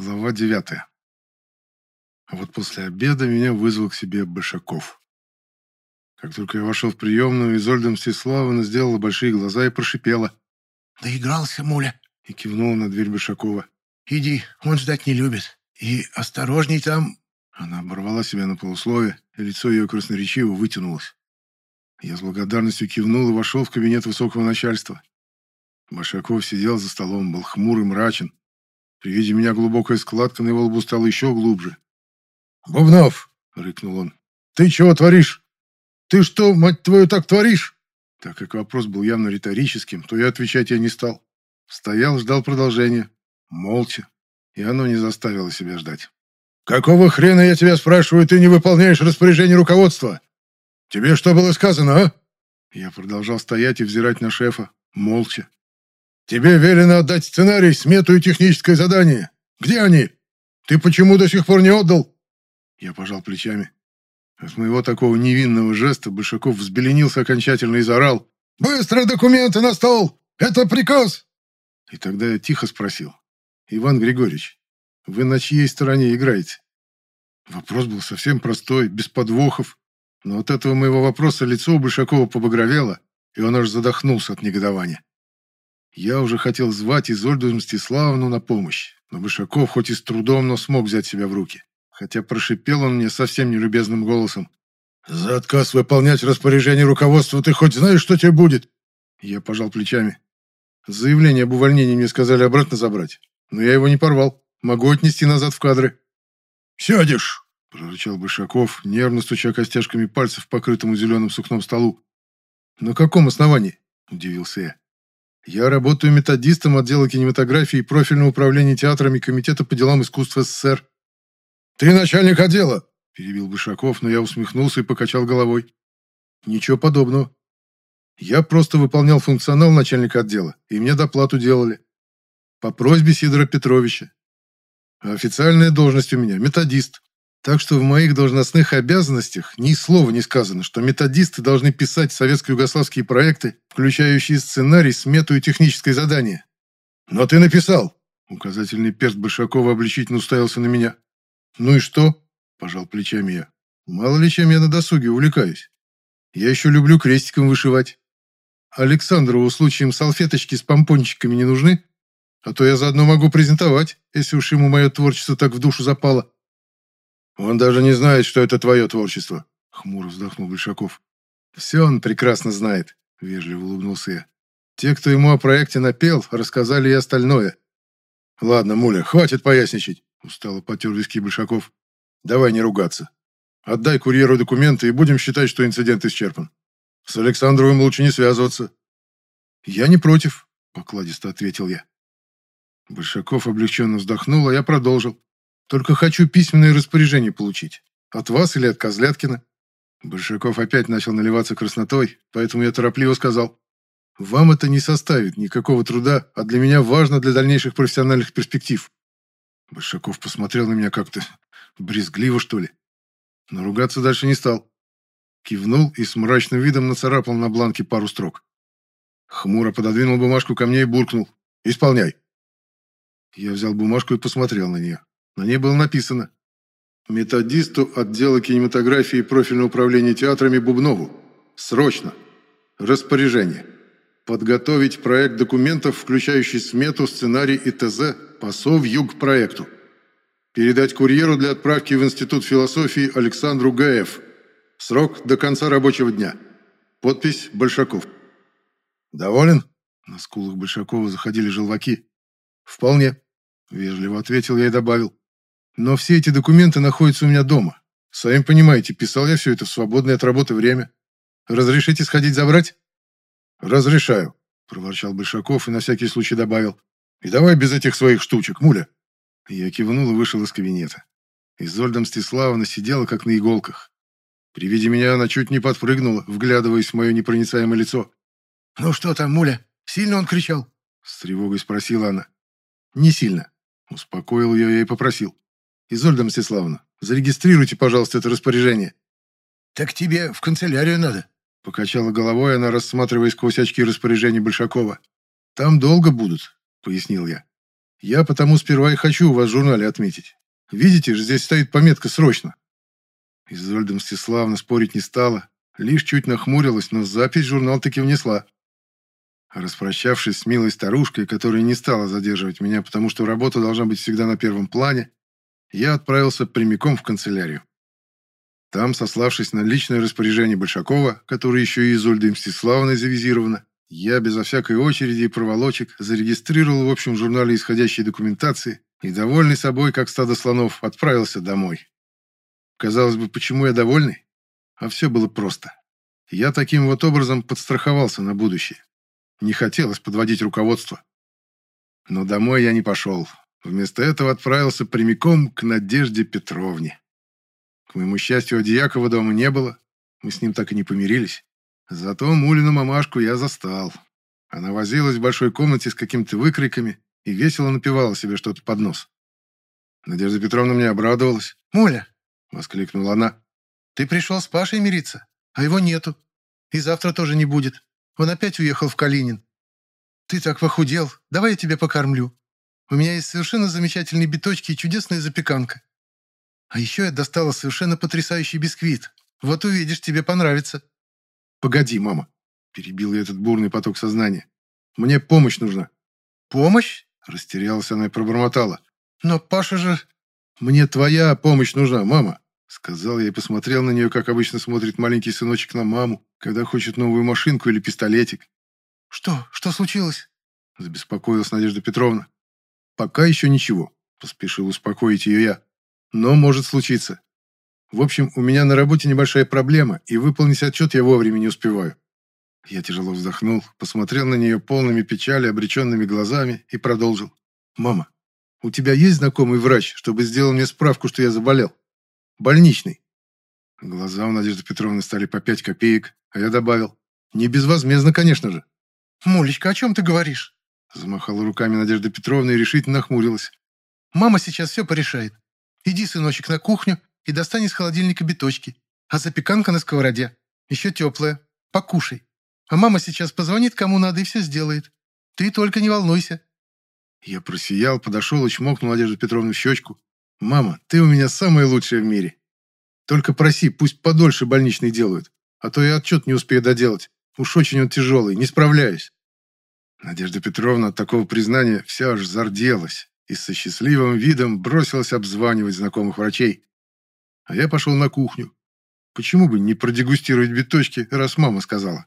Глава девятая. А вот после обеда меня вызвал к себе Большаков. Как только я вошел в приемную, Изольда Мстиславовна сделала большие глаза и прошипела. «Доигрался, муля!» И кивнула на дверь Большакова. «Иди, он ждать не любит. И осторожней там...» Она оборвала себя на полусловие, и лицо ее красноречиво вытянулось. Я с благодарностью кивнул и вошел в кабинет высокого начальства. Большаков сидел за столом, был хмур и мрачен, при виде меня глубокая складка на его лбу стала еще глубже. «Бубнов!» — рыкнул он. «Ты чего творишь? Ты что, мать твою, так творишь?» Так как вопрос был явно риторическим, то я отвечать я не стал. Стоял, ждал продолжения. Молча. И оно не заставило себя ждать. «Какого хрена, я тебя спрашиваю, ты не выполняешь распоряжение руководства? Тебе что было сказано, а?» Я продолжал стоять и взирать на шефа. Молча. Тебе велено отдать сценарий, смету и техническое задание. Где они? Ты почему до сих пор не отдал?» Я пожал плечами. От моего такого невинного жеста Большаков взбеленился окончательно и заорал. «Быстро документы на стол! Это приказ!» И тогда я тихо спросил. «Иван Григорьевич, вы на чьей стороне играете?» Вопрос был совсем простой, без подвохов. Но от этого моего вопроса лицо у Большакова побагровело, и он аж задохнулся от негодования. Я уже хотел звать Изольду Мстиславовну на помощь, но Бышаков хоть и с трудом, но смог взять себя в руки. Хотя прошипел он мне совсем нелюбезным голосом. «За отказ выполнять распоряжение руководства ты хоть знаешь, что тебе будет?» Я пожал плечами. Заявление об увольнении мне сказали обратно забрать, но я его не порвал. Могу отнести назад в кадры. «Сядешь!» — прорычал Бышаков, нервно стуча костяшками пальцев по покрытому зеленым сукном столу. «На каком основании?» — удивился я. Я работаю методистом отдела кинематографии и профильного управления театрами Комитета по делам искусства СССР. «Ты начальник отдела!» – перебил Бышаков, но я усмехнулся и покачал головой. «Ничего подобного. Я просто выполнял функционал начальника отдела, и мне доплату делали. По просьбе Сидора Петровича. А официальная должность у меня – методист. Так что в моих должностных обязанностях ни слова не сказано, что методисты должны писать советско-югославские проекты, включающие сценарий, смету и техническое задание. «Но ты написал!» Указательный перст Большакова обличительно уставился на меня. «Ну и что?» – пожал плечами я. «Мало ли чем я на досуге увлекаюсь. Я еще люблю крестиком вышивать. Александрову случаем салфеточки с помпончиками не нужны? А то я заодно могу презентовать, если уж ему мое творчество так в душу запало». «Он даже не знает, что это твое творчество», — хмуро вздохнул Большаков. «Все он прекрасно знает», — вежливо улыбнулся я. «Те, кто ему о проекте напел, рассказали и остальное». «Ладно, Муля, хватит поясничать», — устало потер виски Большаков. «Давай не ругаться. Отдай курьеру документы и будем считать, что инцидент исчерпан. С Александровым лучше не связываться». «Я не против», — покладисто ответил я. Большаков облегченно вздохнул, а я продолжил. Только хочу письменное распоряжение получить. От вас или от Козляткина?» Большаков опять начал наливаться краснотой, поэтому я торопливо сказал. «Вам это не составит никакого труда, а для меня важно для дальнейших профессиональных перспектив». Большаков посмотрел на меня как-то брезгливо, что ли. Но ругаться дальше не стал. Кивнул и с мрачным видом нацарапал на бланке пару строк. Хмуро пододвинул бумажку ко мне и буркнул. «Исполняй». Я взял бумажку и посмотрел на нее. На ней было написано «Методисту отдела кинематографии и профильного управления театрами Бубнову. Срочно. Распоряжение. Подготовить проект документов, включающий смету, сценарий и ТЗ по СОВ-Юг проекту. Передать курьеру для отправки в Институт философии Александру Гаев. Срок до конца рабочего дня. Подпись Большаков. «Доволен?» На скулах Большакова заходили желваки. «Вполне», — вежливо ответил я и добавил. Но все эти документы находятся у меня дома. Сами понимаете, писал я все это в свободное от работы время. Разрешите сходить забрать? Разрешаю, проворчал Большаков и на всякий случай добавил. И давай без этих своих штучек, муля. Я кивнул и вышел из кабинета. Изольда Мстиславовна сидела как на иголках. При виде меня она чуть не подпрыгнула, вглядываясь в мое непроницаемое лицо. «Ну что там, муля? Сильно он кричал?» С тревогой спросила она. «Не сильно». Успокоил ее я и попросил. Изольда Мстиславовна, зарегистрируйте, пожалуйста, это распоряжение». «Так тебе в канцелярию надо», — покачала головой она, рассматривая сквозь очки распоряжений Большакова. «Там долго будут», — пояснил я. Я потому сперва и хочу у вас в журнале отметить. Видите же, здесь стоит пометка «Срочно». Изольда Мстиславна спорить не стала, лишь чуть нахмурилась, но запись журнал таки внесла. Распрощавшись с милой старушкой, которая не стала задерживать меня, потому что работа должна быть всегда на первом плане, я отправился прямиком в канцелярию. Там, сославшись на личное распоряжение Большакова, которое еще и Изольдой Мстиславной завизировано, я безо всякой очереди и проволочек зарегистрировал в общем журнале исходящей документации и, довольный собой, как стадо слонов, отправился домой. Казалось бы, почему я довольный? А все было просто. Я таким вот образом подстраховался на будущее. Не хотелось подводить руководство. Но домой я не пошел. Вместо этого отправился прямиком к Надежде Петровне. К моему счастью, Одиякова дома не было. Мы с ним так и не помирились. Зато Мулину мамашку я застал. Она возилась в большой комнате с какими-то выкриками и весело напевала себе что-то под нос. Надежда Петровна мне обрадовалась. «Муля!» — воскликнула она. «Ты пришел с Пашей мириться, а его нету. И завтра тоже не будет. Он опять уехал в Калинин. Ты так похудел. Давай я тебя покормлю. У меня есть совершенно замечательные биточки и чудесная запеканка. А еще я достала совершенно потрясающий бисквит. Вот увидишь, тебе понравится». «Погоди, мама», — перебил я этот бурный поток сознания. «Мне помощь нужна». «Помощь?» — растерялась она и пробормотала. «Но Паша же...» «Мне твоя помощь нужна, мама», — сказал я и посмотрел на нее, как обычно смотрит маленький сыночек на маму, когда хочет новую машинку или пистолетик. «Что? Что случилось?» — забеспокоилась Надежда Петровна. «Пока еще ничего», — поспешил успокоить ее я. «Но может случиться. В общем, у меня на работе небольшая проблема, и выполнить отчет я вовремя не успеваю». Я тяжело вздохнул, посмотрел на нее полными печали, обреченными глазами и продолжил. «Мама, у тебя есть знакомый врач, чтобы сделал мне справку, что я заболел? Больничный?» Глаза у Надежды Петровны стали по пять копеек, а я добавил. «Не безвозмездно, конечно же». «Мулечка, о чем ты говоришь?» Замахала руками Надежда Петровна и решительно нахмурилась. «Мама сейчас все порешает. Иди, сыночек, на кухню и достань из холодильника биточки. А запеканка на сковороде. Еще теплая. Покушай. А мама сейчас позвонит кому надо и все сделает. Ты только не волнуйся». Я просиял, подошел и чмокнул Надежду Петровну в щечку. «Мама, ты у меня самая лучшая в мире. Только проси, пусть подольше больничный делают, а то я отчет не успею доделать. Уж очень он тяжелый, не справляюсь». Надежда Петровна от такого признания вся аж зарделась и со счастливым видом бросилась обзванивать знакомых врачей. А я пошел на кухню. Почему бы не продегустировать биточки, раз мама сказала?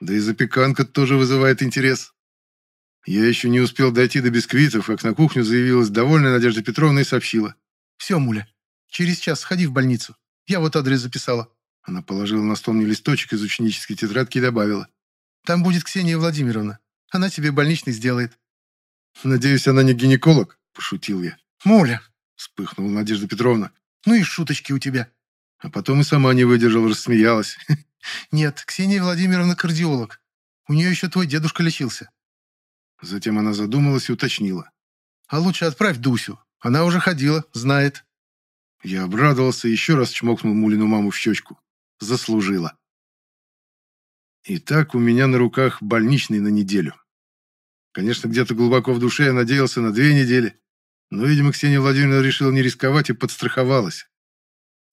Да и запеканка тоже вызывает интерес. Я еще не успел дойти до бисквитов, как на кухню заявилась довольная Надежда Петровна и сообщила. «Все, Муля, через час сходи в больницу. Я вот адрес записала». Она положила на стол мне листочек из ученической тетрадки и добавила. «Там будет Ксения Владимировна. Она тебе больничный сделает». «Надеюсь, она не гинеколог?» – пошутил я. «Муля!» – вспыхнула Надежда Петровна. «Ну и шуточки у тебя». А потом и сама не выдержала, рассмеялась. «Нет, Ксения Владимировна кардиолог. У нее еще твой дедушка лечился». Затем она задумалась и уточнила. «А лучше отправь Дусю. Она уже ходила, знает». Я обрадовался и еще раз чмокнул Мулину маму в щечку. Заслужила. Итак, у меня на руках больничный на неделю. Конечно, где-то глубоко в душе я надеялся на две недели, но, видимо, Ксения Владимировна решила не рисковать и подстраховалась.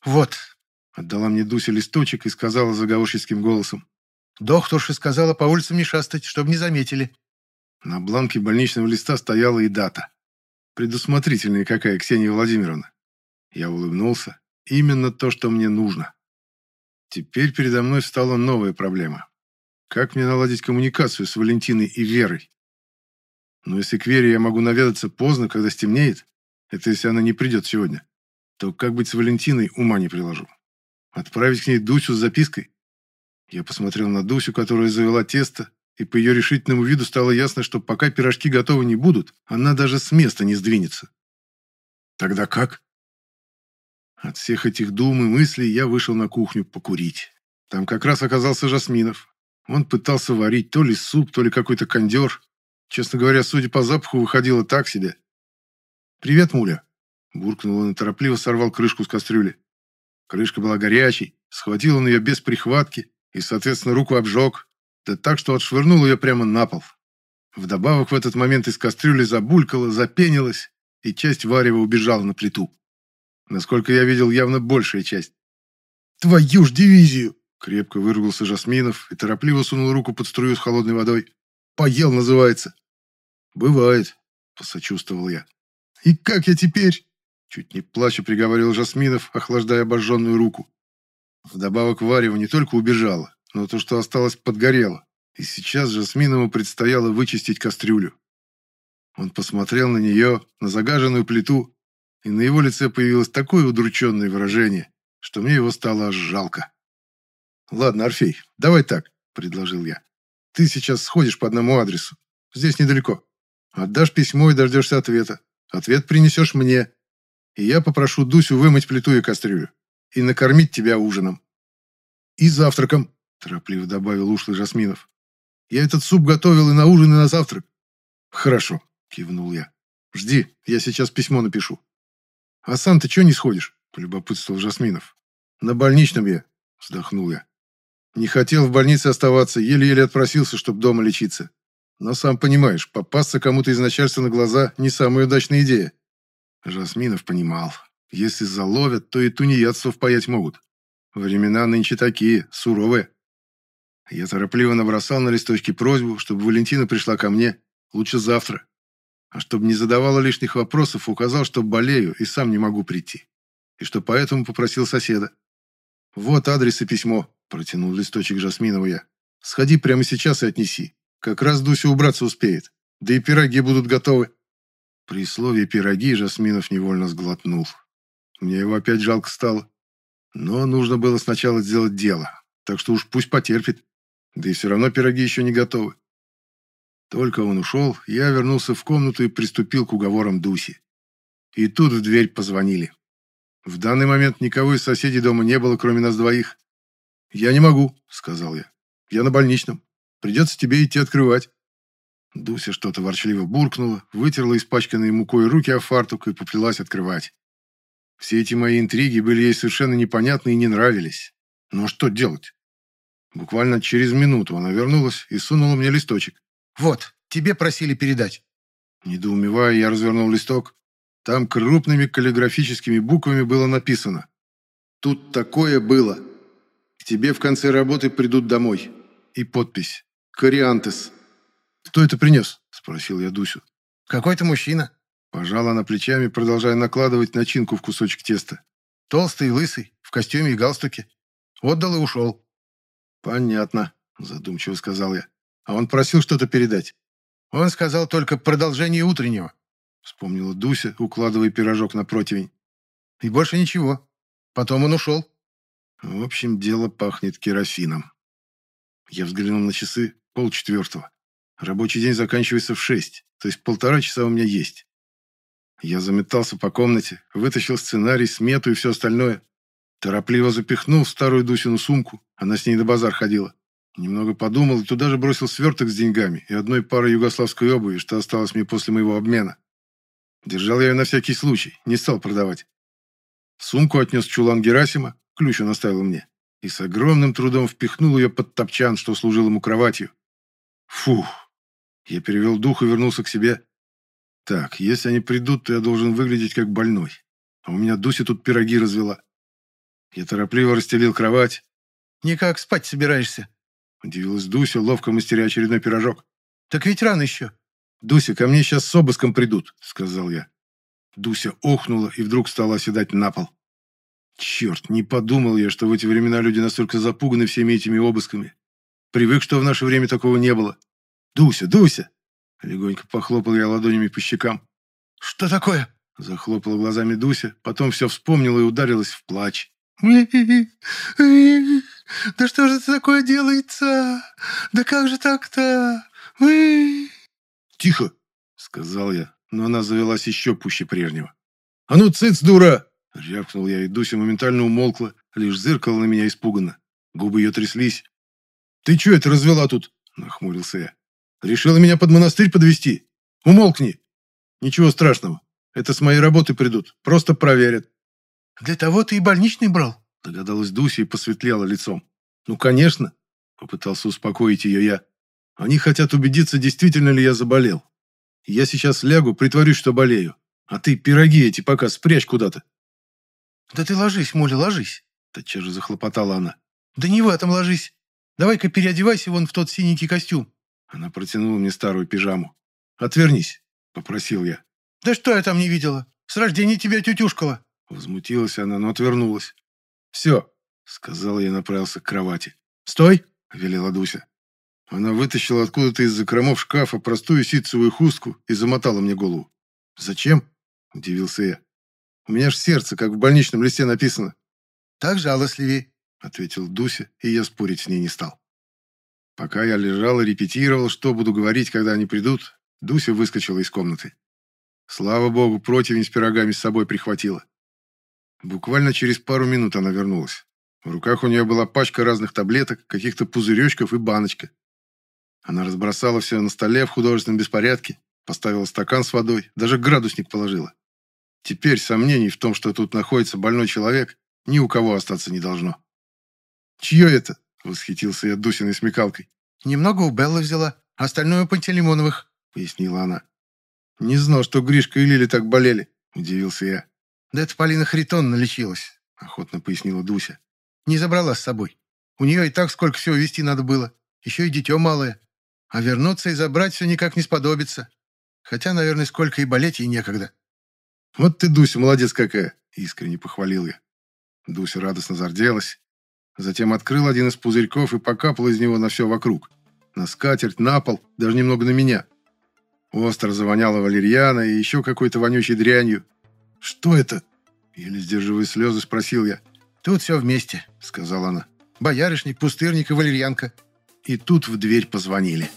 «Вот», — отдала мне Дуся листочек и сказала заговорческим голосом. «Докторша сказала по улицам не шастать, чтобы не заметили». На бланке больничного листа стояла и дата. Предусмотрительная какая, Ксения Владимировна. Я улыбнулся. Именно то, что мне нужно. Теперь передо мной встала новая проблема. Как мне наладить коммуникацию с Валентиной и Верой? Но если к Вере я могу наведаться поздно, когда стемнеет, это если она не придет сегодня, то как быть с Валентиной, ума не приложу. Отправить к ней Дусю с запиской? Я посмотрел на Дусю, которая завела тесто, и по ее решительному виду стало ясно, что пока пирожки готовы не будут, она даже с места не сдвинется. Тогда как? От всех этих дум и мыслей я вышел на кухню покурить. Там как раз оказался Жасминов. Он пытался варить то ли суп, то ли какой-то кондер. Честно говоря, судя по запаху, выходило так себе. «Привет, Муля!» Буркнул он и торопливо сорвал крышку с кастрюли. Крышка была горячей, схватил он ее без прихватки и, соответственно, руку обжег, да так, что отшвырнул ее прямо на пол. Вдобавок в этот момент из кастрюли забулькало, запенилось, и часть варева убежала на плиту. Насколько я видел, явно большая часть. «Твою ж дивизию!» — крепко выругался Жасминов и торопливо сунул руку под струю с холодной водой. «Поел, называется». «Бывает», — посочувствовал я. «И как я теперь?» Чуть не плача приговорил Жасминов, охлаждая обожженную руку. Вдобавок варево не только убежало, но то, что осталось, подгорело. И сейчас Жасминову предстояло вычистить кастрюлю. Он посмотрел на нее, на загаженную плиту, и на его лице появилось такое удрученное выражение, что мне его стало жалко. «Ладно, Орфей, давай так», — предложил я. «Ты сейчас сходишь по одному адресу. Здесь недалеко. Отдашь письмо и дождешься ответа. Ответ принесешь мне. И я попрошу Дусю вымыть плиту и кастрюлю. И накормить тебя ужином. И завтраком», — торопливо добавил ушлый Жасминов. «Я этот суп готовил и на ужин, и на завтрак». «Хорошо», — кивнул я. «Жди, я сейчас письмо напишу». «А сам ты чего не сходишь?» – полюбопытствовал Жасминов. «На больничном я», – вздохнул я. «Не хотел в больнице оставаться, еле-еле отпросился, чтобы дома лечиться. Но сам понимаешь, попасться кому-то из начальства на глаза – не самая удачная идея». Жасминов понимал. Если заловят, то и тунеядцев впаять могут. Времена нынче такие, суровые. Я торопливо набросал на листочке просьбу, чтобы Валентина пришла ко мне, лучше завтра. А чтобы не задавала лишних вопросов, указал, что болею и сам не могу прийти. И что поэтому попросил соседа. «Вот адрес и письмо», – протянул листочек Жасминова я. «Сходи прямо сейчас и отнеси. Как раз Дуся убраться успеет. Да и пироги будут готовы». При слове «пироги» Жасминов невольно сглотнул. Мне его опять жалко стало. Но нужно было сначала сделать дело, так что уж пусть потерпит. Да и все равно пироги еще не готовы. Только он ушел, я вернулся в комнату и приступил к уговорам Дуси. И тут в дверь позвонили. В данный момент никого из соседей дома не было, кроме нас двоих. «Я не могу», — сказал я. «Я на больничном. Придется тебе идти открывать». Дуся что-то ворчливо буркнула, вытерла испачканные мукой руки о фартук и поплелась открывать. Все эти мои интриги были ей совершенно непонятны и не нравились. Но что делать? Буквально через минуту она вернулась и сунула мне листочек. «Вот, тебе просили передать». Недоумевая, я развернул листок. Там крупными каллиграфическими буквами было написано «Тут такое было. Тебе в конце работы придут домой». И подпись «Кориантес». «Кто это принес?» – спросил я Дусю. «Какой-то мужчина». Пожала она плечами, продолжая накладывать начинку в кусочек теста. «Толстый и лысый, в костюме и галстуке. Отдал и ушел». «Понятно», – задумчиво сказал я. А он просил что-то передать. Он сказал только продолжение утреннего. Вспомнила Дуся, укладывая пирожок на противень. И больше ничего. Потом он ушел. В общем, дело пахнет керосином. Я взглянул на часы полчетвертого. Рабочий день заканчивается в шесть, то есть полтора часа у меня есть. Я заметался по комнате, вытащил сценарий, смету и все остальное. Торопливо запихнул в старую Дусину сумку, она с ней на базар ходила. Немного подумал и туда же бросил сверток с деньгами и одной парой югославской обуви, что осталось мне после моего обмена. Держал я ее на всякий случай, не стал продавать. Сумку отнес чулан Герасима, ключ он оставил мне, и с огромным трудом впихнул ее под топчан, что служил ему кроватью. Фух! Я перевел дух и вернулся к себе. Так, если они придут, то я должен выглядеть как больной. А у меня Дуся тут пироги развела. Я торопливо расстелил кровать. «Никак спать собираешься?» Удивилась Дуся, ловко мастеря очередной пирожок. «Так ведь рано еще». «Дуся, ко мне сейчас с обыском придут», — сказал я. Дуся охнула и вдруг стала оседать на пол. Черт, не подумал я, что в эти времена люди настолько запуганы всеми этими обысками. Привык, что в наше время такого не было. «Дуся, Дуся!» Легонько похлопал я ладонями по щекам. «Что такое?» Захлопала глазами Дуся, потом все вспомнила и ударилась в плач. Да что же это такое делается? Да как же так-то? Тихо, сказал я, но она завелась еще пуще прежнего. А ну, цыц, дура! Рявкнул я, и Дуся моментально умолкла, лишь зыркала на меня испуганно. Губы ее тряслись. «Ты что это развела тут?» – нахмурился я. «Решила меня под монастырь подвести? Умолкни! Ничего страшного. Это с моей работы придут. Просто проверят». «Для того ты и больничный брал?» Догадалась Дуся и посветлела лицом. «Ну, конечно!» Попытался успокоить ее я. Они хотят убедиться, действительно ли я заболел. Я сейчас лягу, притворюсь, что болею. А ты пироги эти пока спрячь куда-то. Да ты ложись, Моля, ложись. Тотчас же захлопотала она. Да не в этом ложись. Давай-ка переодевайся вон в тот синенький костюм. Она протянула мне старую пижаму. «Отвернись», — попросил я. Да что я там не видела? С рождения тебя тютюшкала. Возмутилась она, но отвернулась. «Все», — сказал я и направился к кровати. «Стой!» — велела Дуся. Она вытащила откуда-то из закромов шкафа простую ситцевую хустку и замотала мне голову. «Зачем?» – удивился я. «У меня ж сердце, как в больничном листе написано». «Так жалостливее», – ответил Дуся, и я спорить с ней не стал. Пока я лежал и репетировал, что буду говорить, когда они придут, Дуся выскочила из комнаты. Слава богу, противень с пирогами с собой прихватила. Буквально через пару минут она вернулась. В руках у нее была пачка разных таблеток, каких-то пузыречков и баночка. Она разбросала все на столе в художественном беспорядке, поставила стакан с водой, даже градусник положила. Теперь сомнений в том, что тут находится больной человек, ни у кого остаться не должно. «Чье это?» — восхитился я Дусиной смекалкой. «Немного у Беллы взяла, остальное у Пантелеймоновых», — пояснила она. «Не знал, что Гришка и Лили так болели», — удивился я. «Да это Полина Хритон налечилась», — охотно пояснила Дуся. «Не забрала с собой. У нее и так сколько всего вести надо было. Еще и дитё малое. А вернуться и забрать все никак не сподобится. Хотя, наверное, сколько и болеть ей некогда. «Вот ты, Дуся, молодец какая!» — искренне похвалил я. Дуся радостно зарделась. Затем открыл один из пузырьков и покапал из него на все вокруг. На скатерть, на пол, даже немного на меня. Остро завоняло валерьяна и еще какой-то вонючей дрянью. «Что это?» Еле сдерживая слезы, спросил я. «Тут все вместе», — сказала она. «Боярышник, пустырник и валерьянка». И тут в дверь позвонили.